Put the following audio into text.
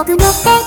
僕の手